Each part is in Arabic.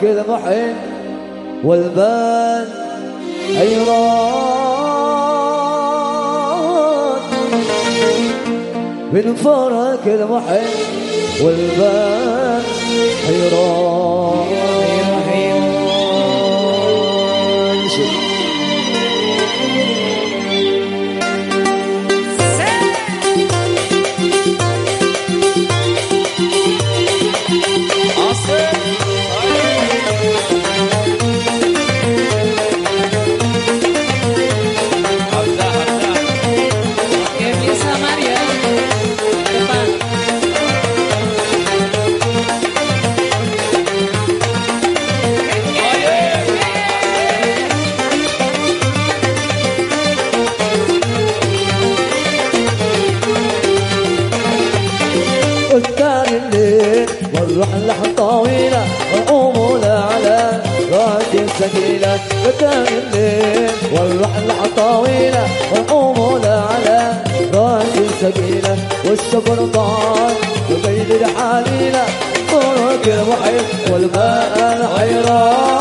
كل محن والبان حيران. من فرق المحن والبان وحلحة طويلة وقوموا على راتي ثقيلة بتاني الليل. والروح اللحظة طويلة وقوموا على راتي ثقيلة والشكر طال وبين الحليلة طرق المحيط والماء الحيران.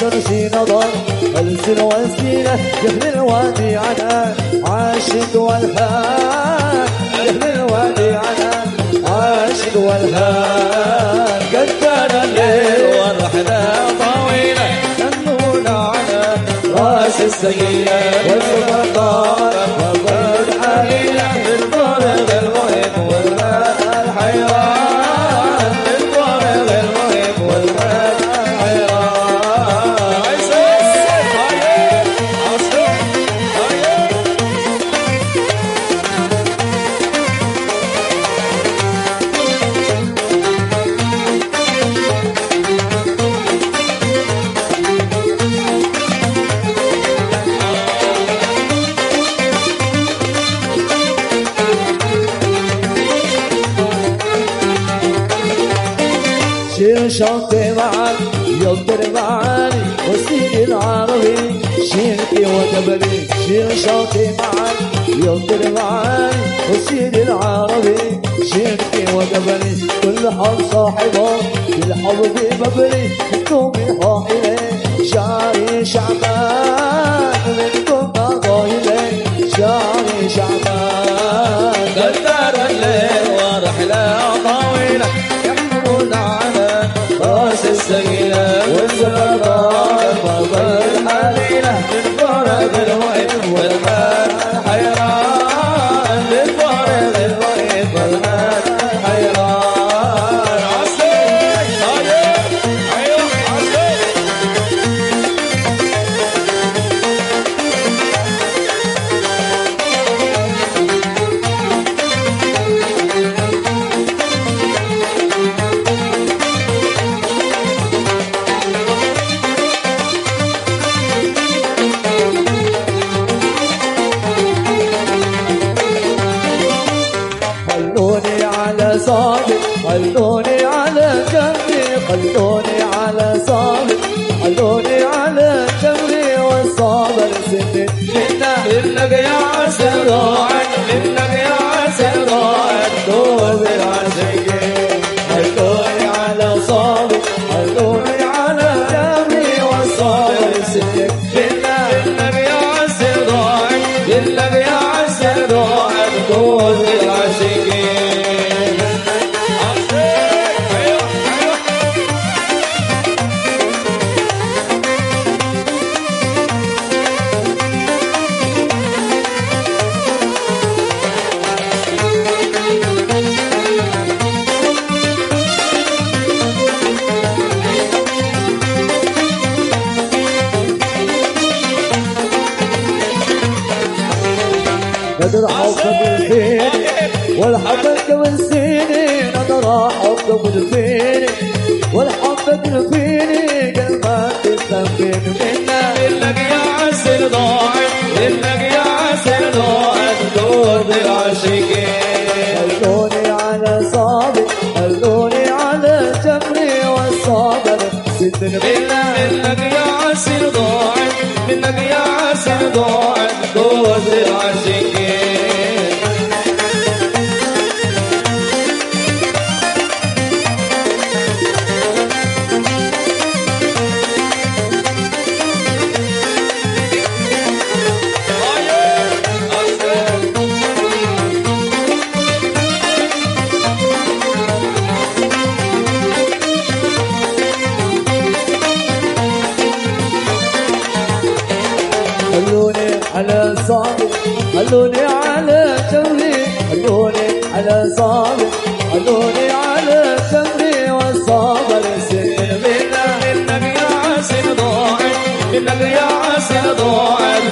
شمسي نظر ألسن وسيلة يخلي الوادي عنا عاشد والهان يخلي الوادي عنا عاشد والهان قدنا الليل والرحلة طويلة سنونا على راس السيلة والسلطان كبري كل حال صاحبه بالحب بيبري ثم خلوني على صابر خلوني على صابر خلوني على جمري خلوني على صابر خلوني على جمري والصابر سدن منا منك يا منك يا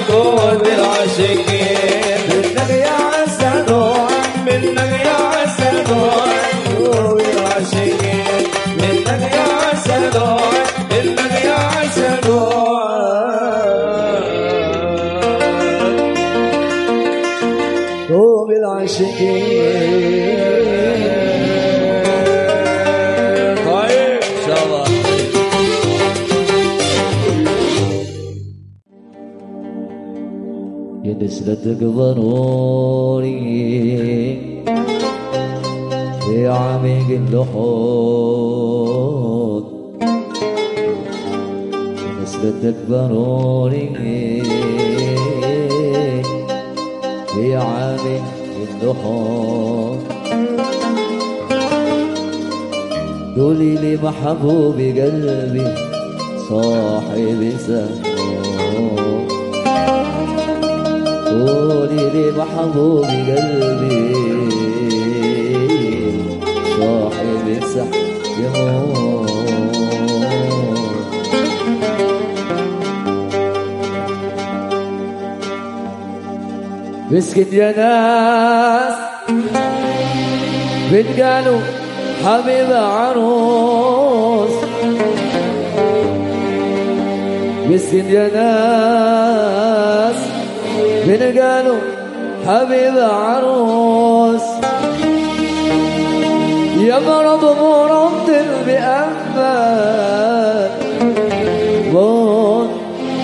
دوب العاشقين نسلتك ضروري في عميق اللحود يا نسلتك ضروري في عميق اللحود قولي لي محبوب قلبي صاحب سهر لي محبوب قلبي صاحب السحر يموت مسكت يا ناس بنت قالوا حبيبة عروس. مسكت يا ناس من قالوا حبيبة عروس. يا مرض مرض بأمان موت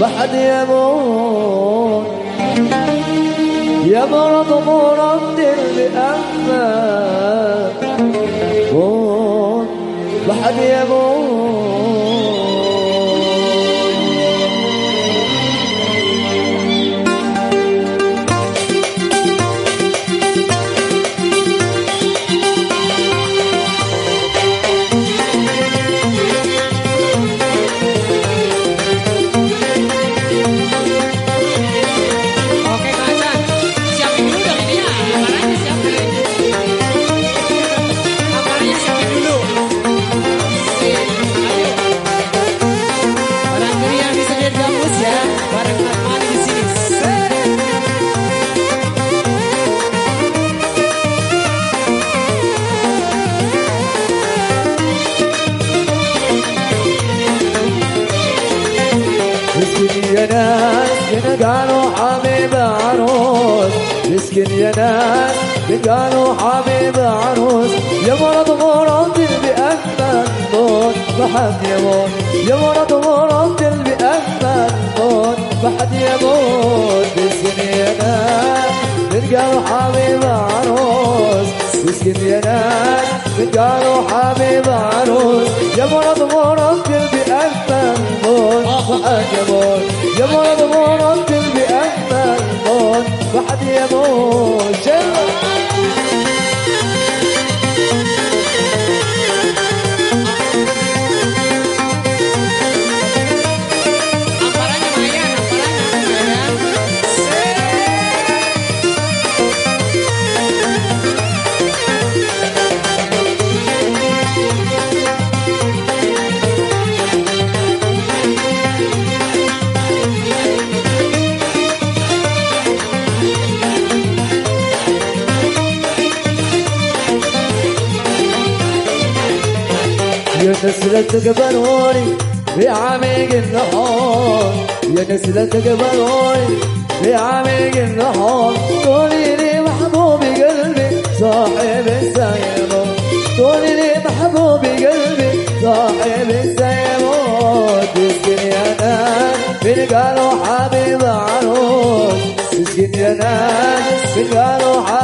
بحد يموت. يا مرض مرض قالوا حبيب عروس يا مرض مرض بأكمل موت ما حد يموت يمرض مرض بأجمل موت ما حد يموت يا ناس بنقالوا حبيب عروس مسكين يا ناس بنقالوا حبيب عروس يمرض مرض بأجمل موت ما حد يموت يمرض مرض بأجمل موت ما حد يموت جل يا تقبلوني في عميق النهار. يا نسلة تقبلوني في عميق النهار. قولي لي محبوبي قلبي صاحب السيمون. قولي لي محبوبي قلبي صاحب السيمون. تسكن يا ناس من قالوا حبيب عروس تسكن يا ناس من قالوا حبيب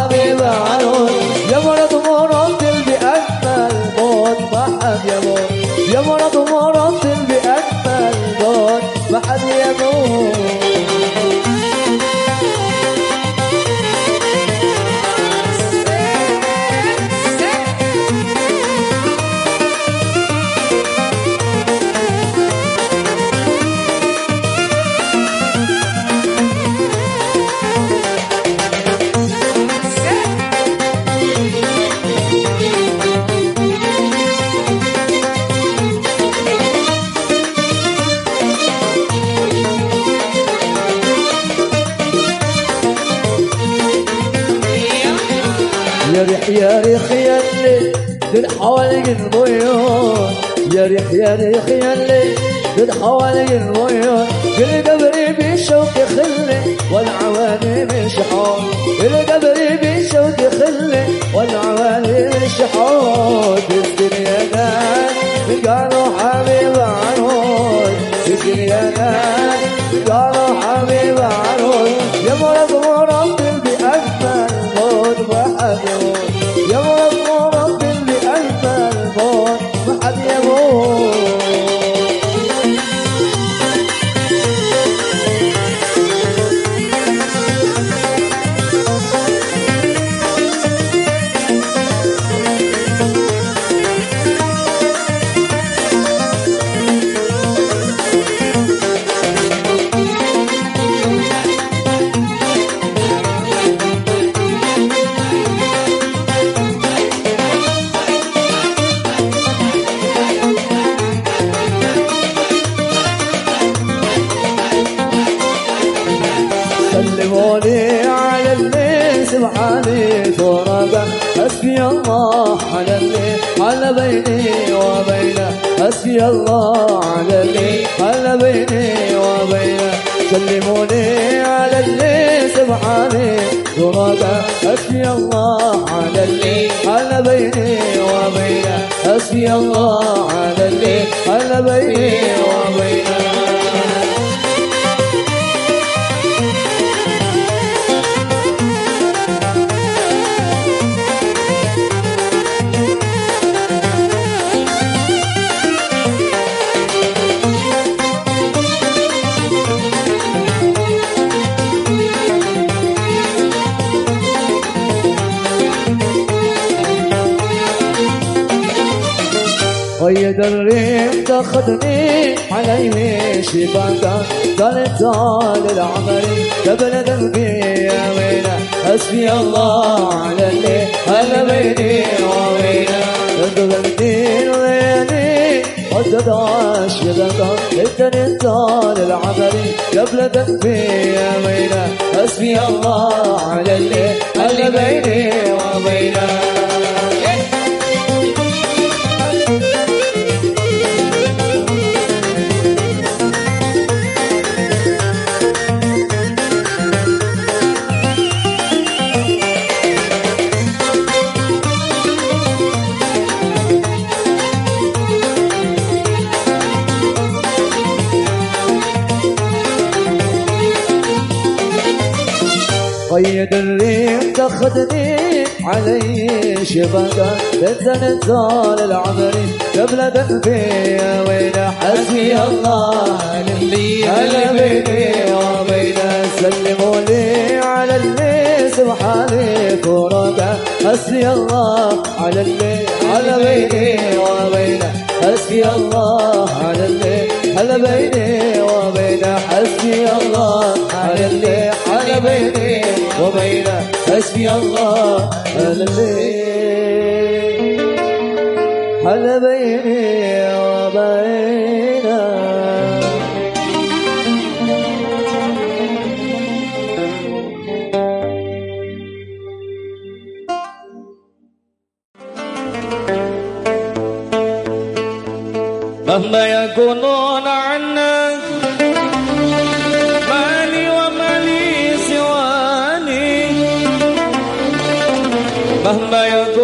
البيوت يا ريح يا ريح يلي دل حوالي البيوت حسبي الله على اللي على بيني وبينه. حسبي الله على اللي على بيني وبينه. قيد الريم تاخذني عليه شباكا قال تعال العمري قبل ذنبي يا وينا حسبي الله على اللي هلا بيني وبينه. ذنب الدين ويني وزد عاشقك الدنيا طال العمري قبل ذنبي يا وينا حسبي الله على اللي هلا بيني وبينه. خدني علي شبكة بدنا نزال العمر قبل دفي وين حسبي الله للي هلا بيني وبين سلموا لي على اللي سبحاني فرقة حسبي الله على اللي على بيني وبين حسبي الله على اللي على بيني وبين حسبي الله على اللي على بيني وبين حسبي الله هلا بيني هلا بيني وبين مهما يكونون عنا Mahmayo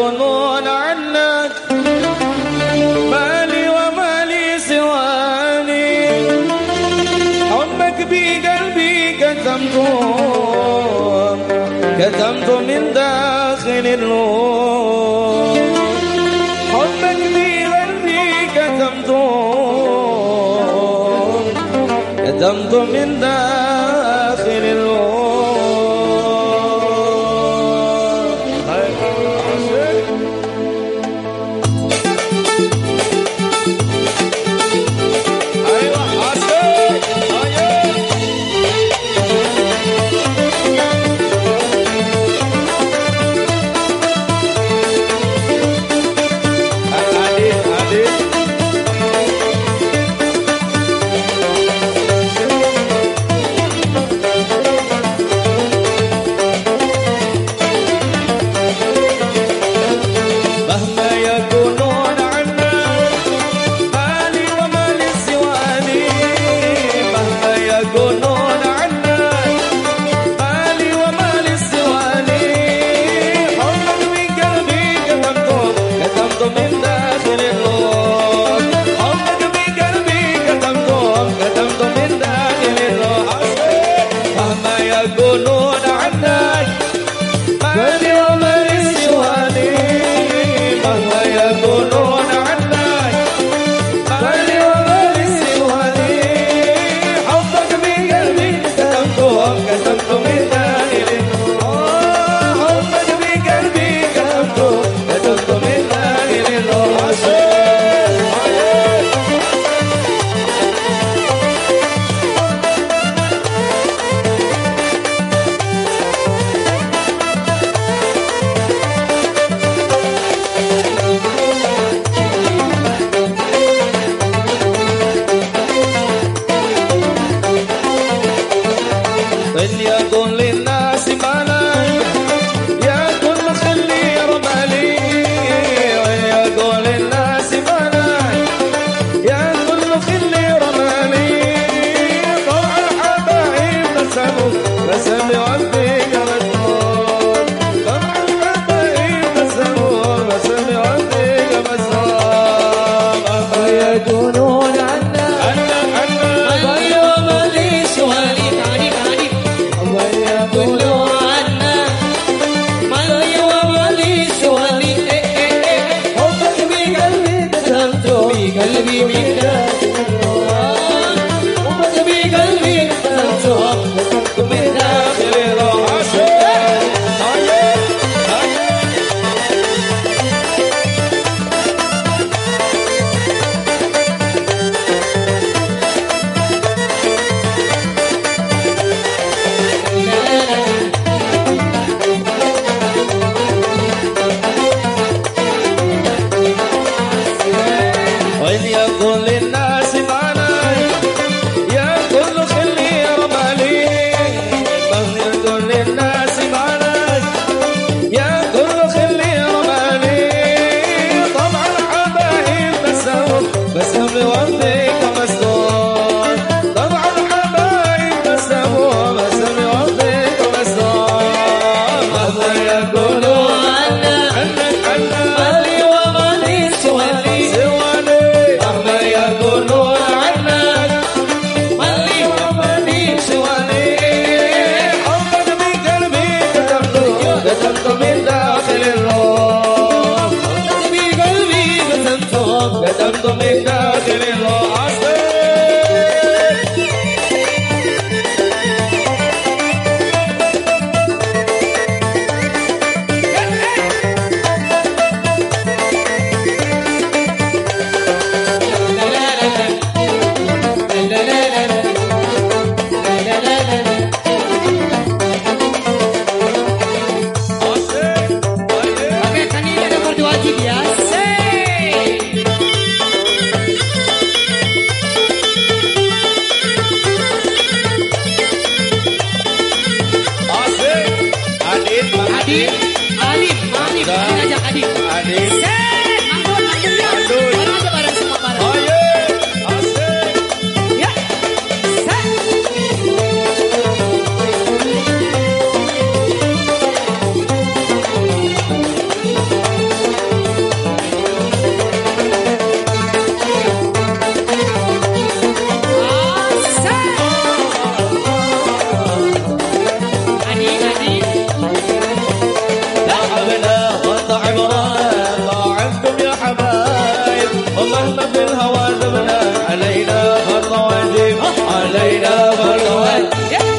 هوازمنا علينا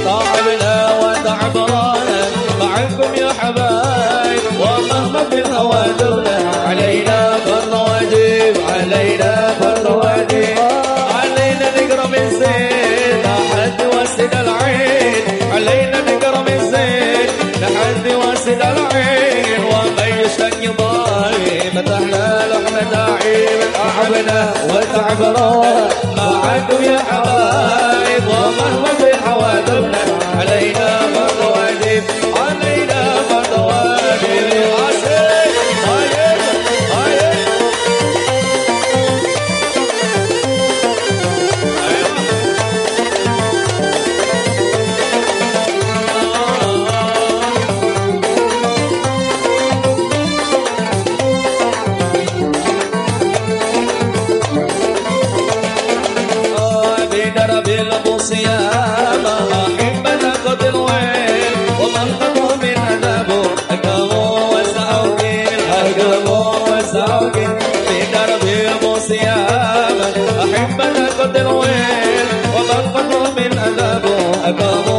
تعبنا وتعب رانا يا حبايب ومهما في الهوازم حبلوها ما عادوا يا حبلوها الأرض الويل وضبطوا من أذابه أقاموا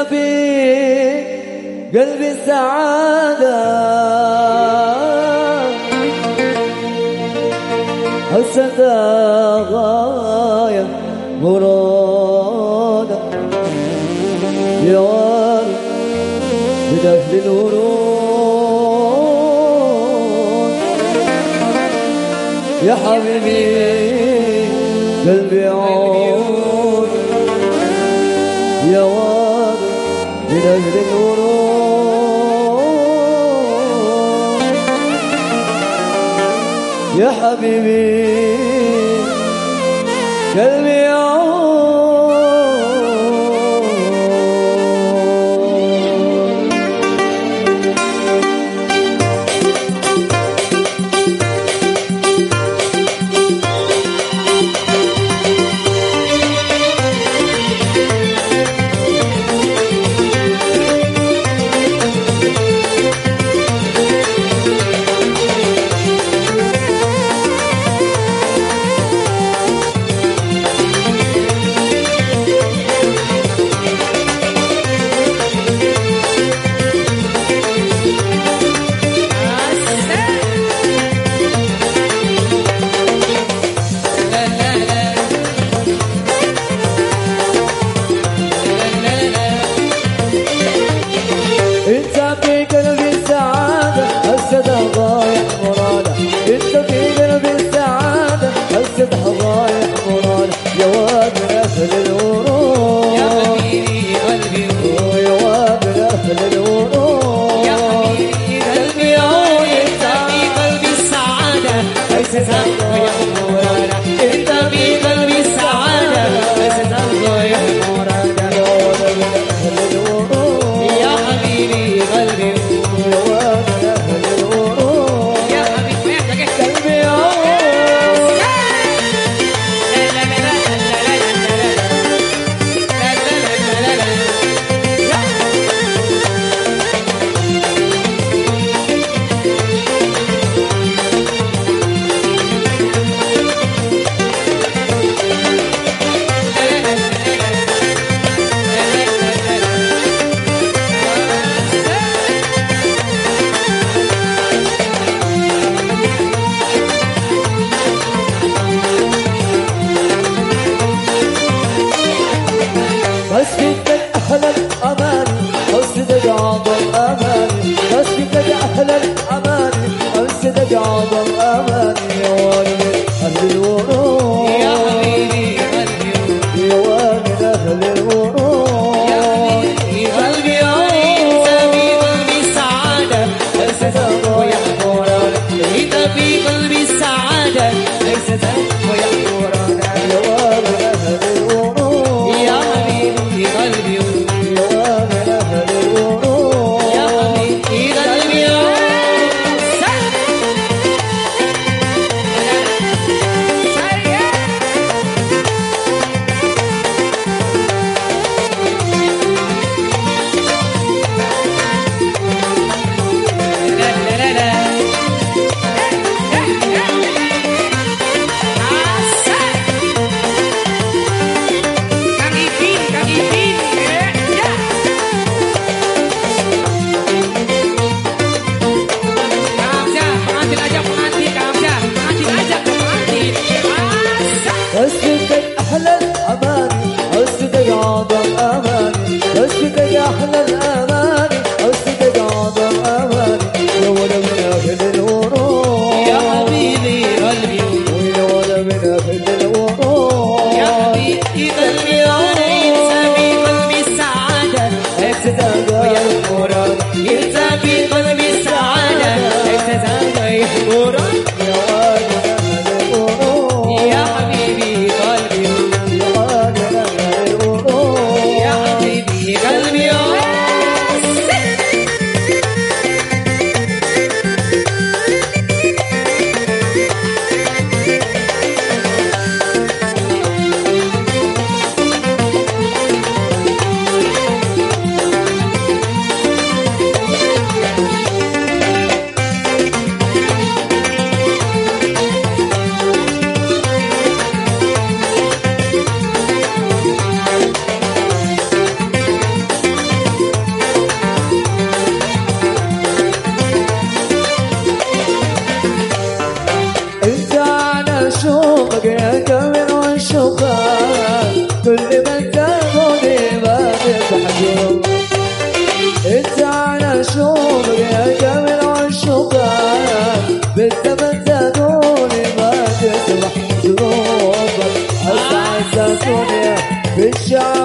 يبي قلبي سعادة. حسنت غاية مرادة. من أهل الورود يا حبيبي. حبيبي. قلبي Yeah. Good.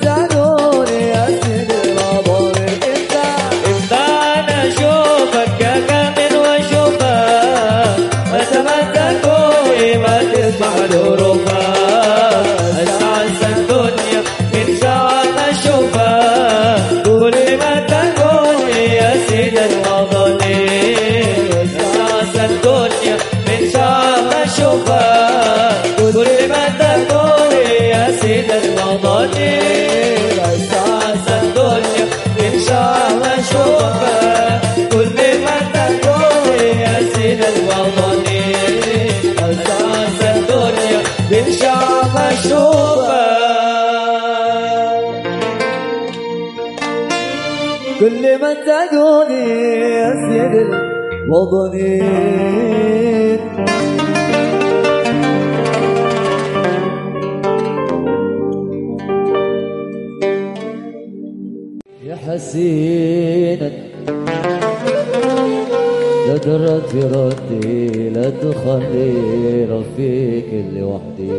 dar وضنيت يا حسينا لا في ردي لا تخلي رفيق لوحدي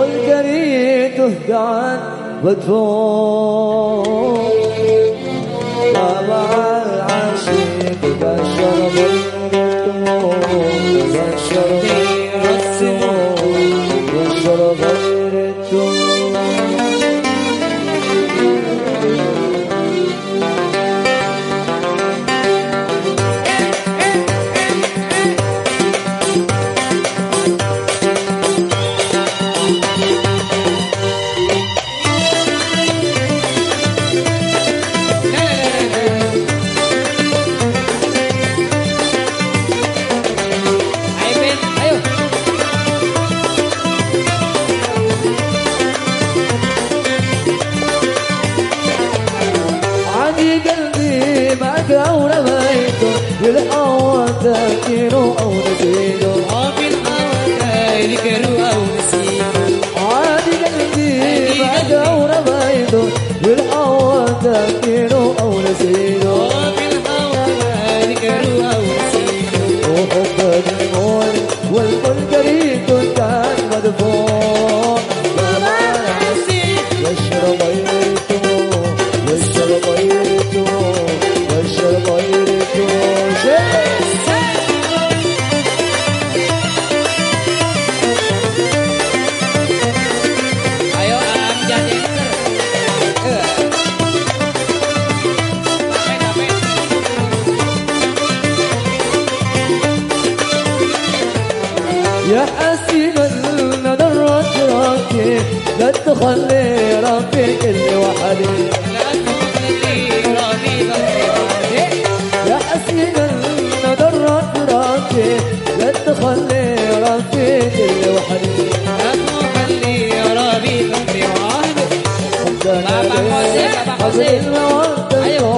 والكريه تهدى عن وتفوق طبع العشيق بشر بالطموح بشر Bapak Kose, Bapak Kose. Ayo.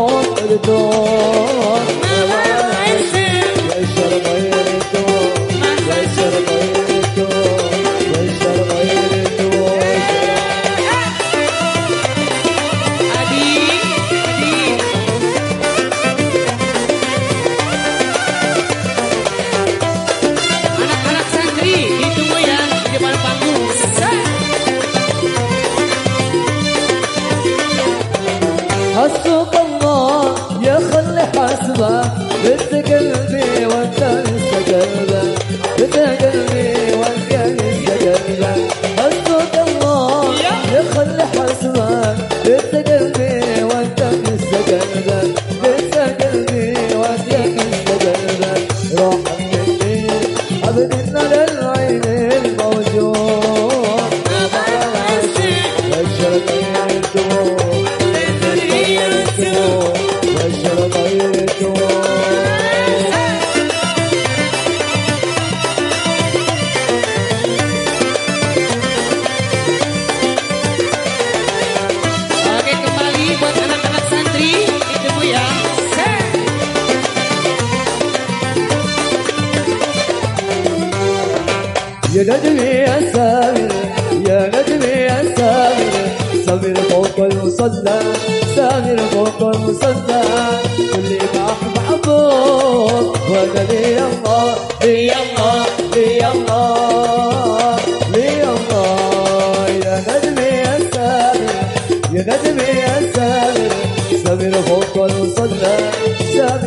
con un soldado, ya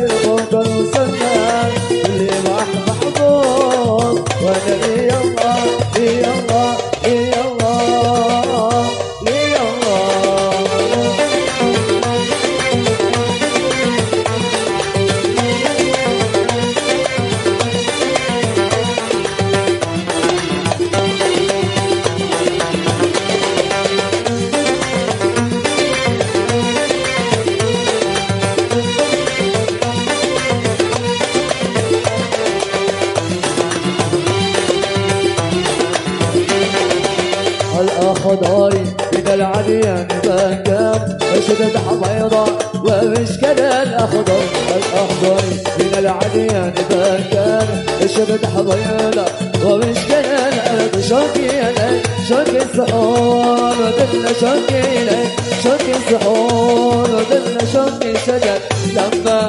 Love.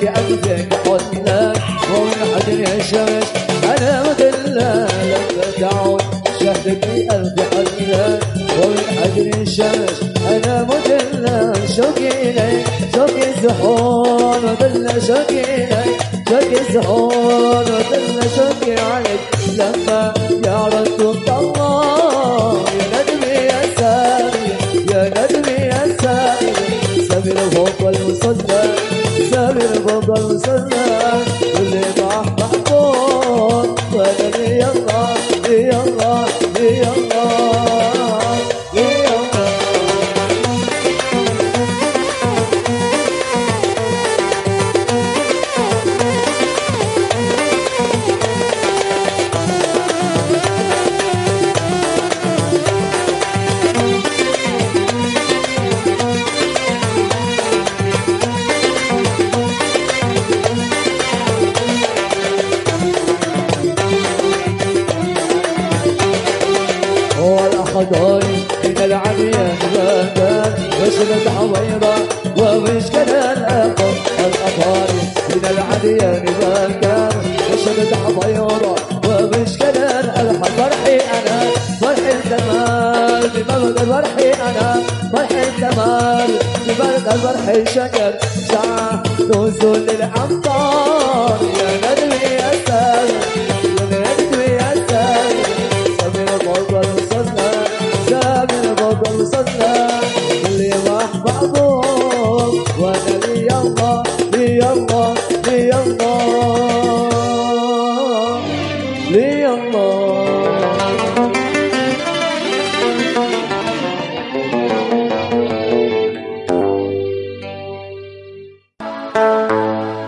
في قلبك حضنك وراحة الشمس أنا مدلة لما تعود شهدك في قلبي حضنك وراحة الشمس أنا مدلة شوقي إليك شوقي سحور مدلة شوقي إليك شوقي سحور مدلة شوقي عليك. لما يا رب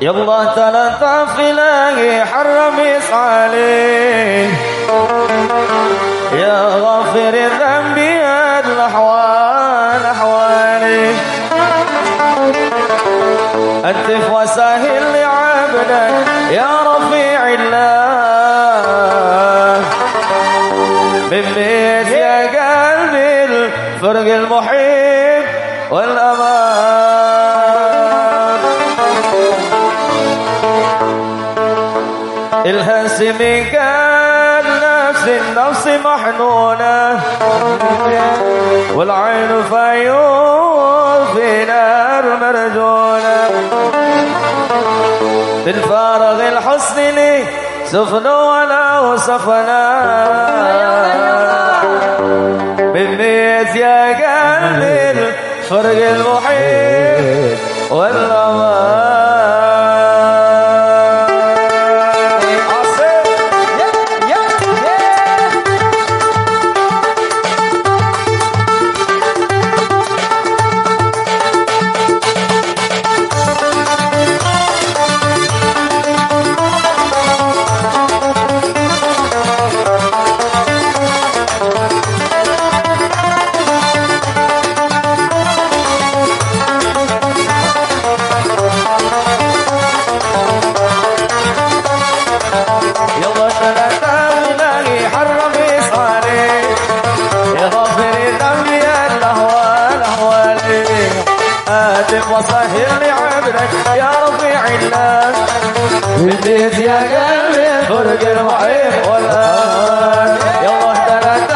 الله يلا تلطف إلهي حرم عليه يا غافر الذنب يا الأحوال أحوالي أنتف وسهل لعبدك. يا رفيع بيت يا قلبي الفرق المحيط والأمان. الهاسم كان نفس النفس محنونة. والعين فيوم في نار مرجونة. بالفارغ الحسن لي سفن ولا وصفنا بالبيت يا قلبي الفرق المحيط والأمان. وسهل لعبدك يا رفيع الله بديت يا قلبي فرق المحيط والآن. يلا ثلاثة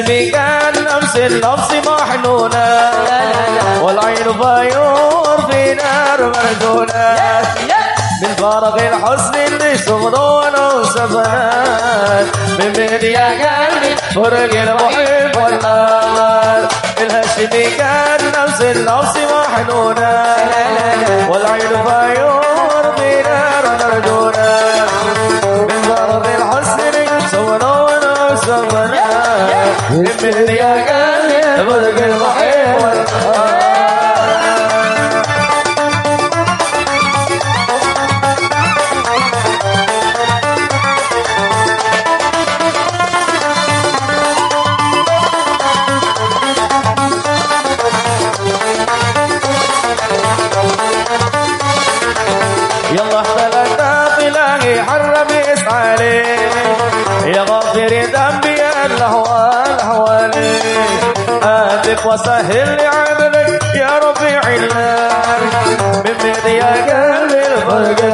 الهاشمي كان نفس النفس محنونة والعين بايور في نار مرجونة من فارغ الحسن اللي سمرون وسفنات من بين يا قلبي فرق المحب والنار. الهاشمي كان نفس النفس محنونة والعين بايور في نار مرجونة من فارغ الحسن اللي سمرون وسفنات من يا قلبي فرق المحب وسهل عملك يا ربي علان من بيد يا قلبي الفرق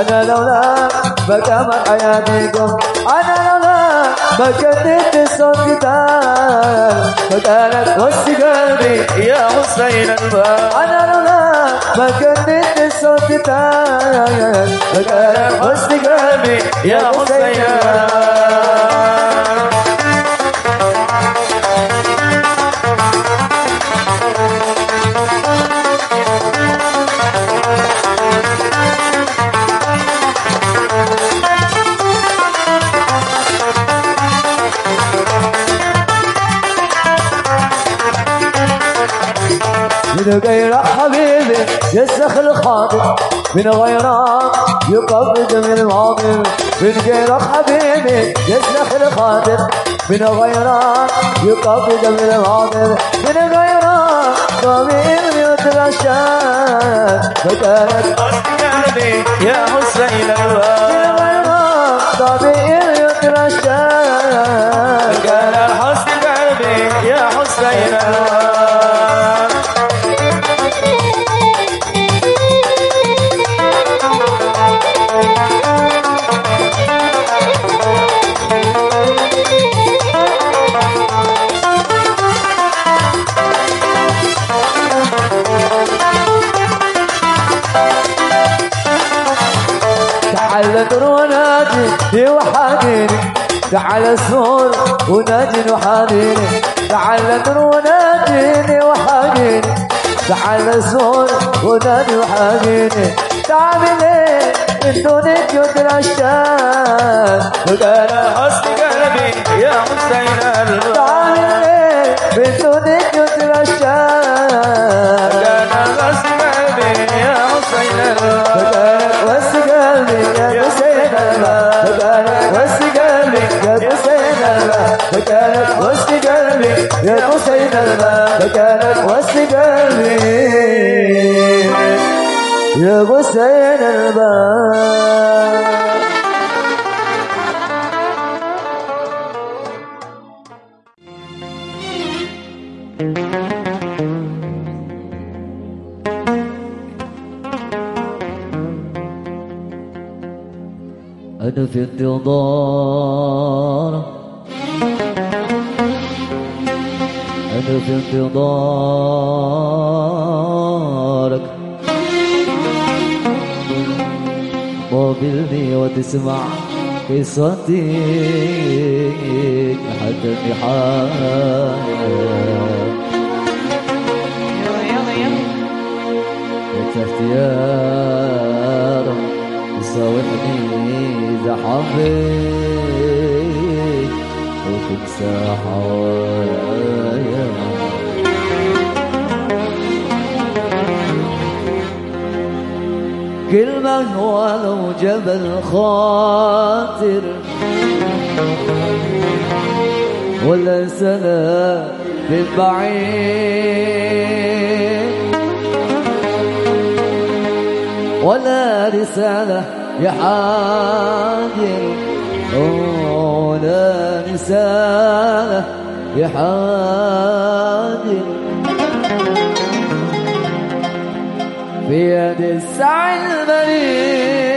أنا لولاك ما كمل حياتي قوم أنا لولاك ما كنت صوت جدال فكانت قلبي يا حسين الباب أنا لولاك ما كنت صوت جدال فكانت وسط قلبي يا حسين الباب من غير حبيبي يسخ الخاطر من غيرك يقبض من الماضي من غير حبيبي يسخ الخاطر من غيرك يقبض من الماضي من غيرك يترشى فكانت قلبي يا حسين من الباب غيرك ضمير يترشى كان الحسن قلبي يا حسين الباب وحاديني تعال سور ونادي وحاديني تعال نور وناديني وحاديني تعال سور ونادي وحاديني تعمل إيه؟ من دونك كان الحسن قلبي يا حسين فكانت وسط قلبي يا حسين الله أنا في انتظار في انتظارك قابلني وتسمع قصتي حتى النهاية اختيار يساوحني إذا حبيت وتنسى حوايا كل من هو لو جبل خاطر. ولا سنة بالبعيد. ولا رسالة يحاضر ولا رسالة يحاضر في يد السعي المريض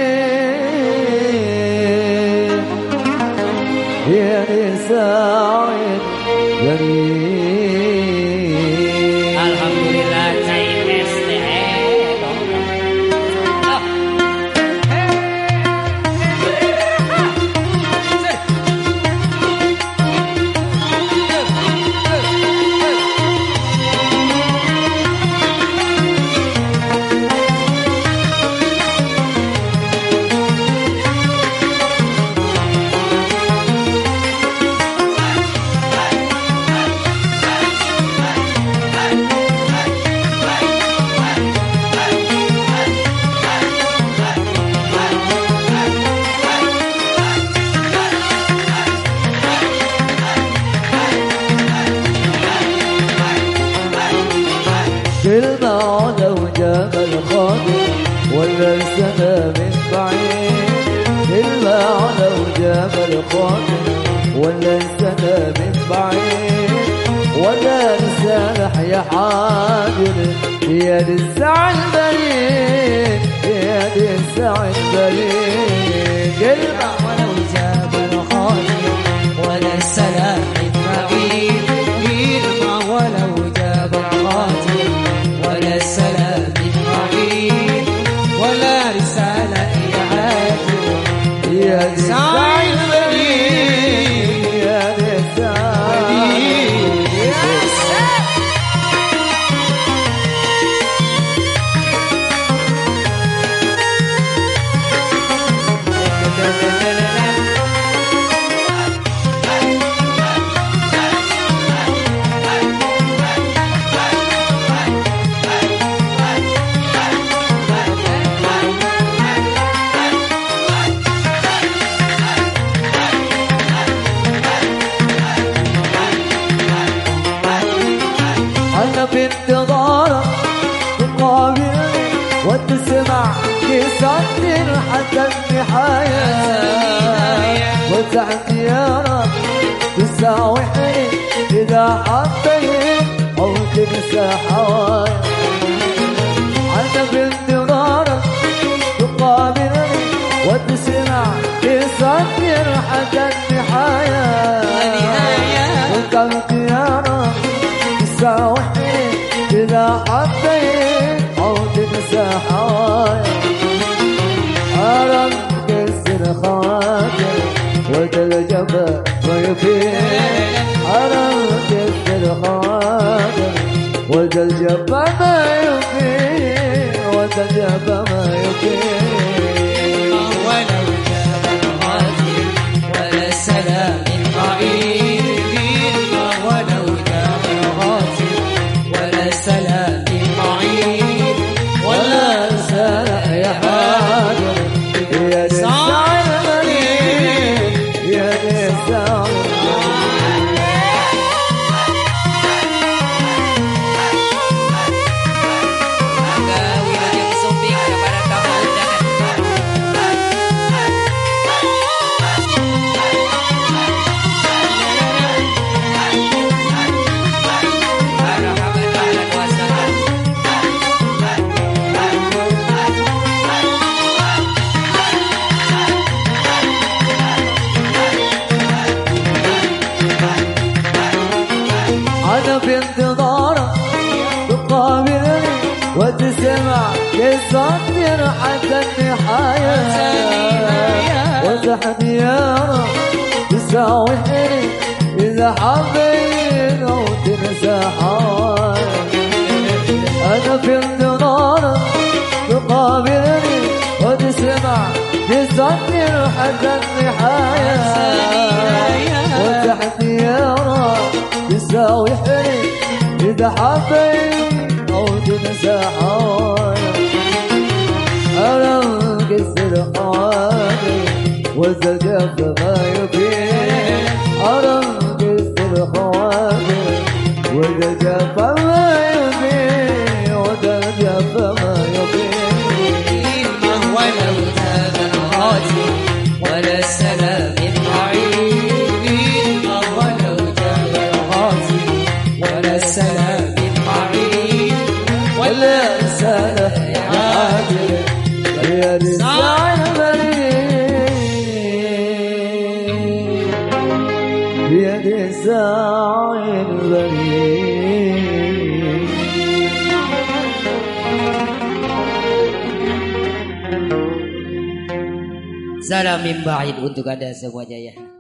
من بعيد ولا لسانح يا حاضر. يا لسع البريد يا لسع البريد المعنى ولو جاب الخالي ولا السلام بعيد ولو جاب الخاتم ولا السلام بعيد ولا يا تنسى حوايا في انتظارك وتسمع قصتي حتى النهاية وانت اختيارك تساوحني إذا حبيت أو تنسى حوايا حرم كسر خاطر وتلجب وتلجب ما يفيد وتلجب ما يفيد قصتي حتى النهاية وتحديارك تساوحني إذا حبيت أو تنسى حوايا أنا كسر حوالي وزجف ما يفيد أنا كسر حوالي وزجف ما يفيد وزجف Ba'id untuk anda semuanya ya.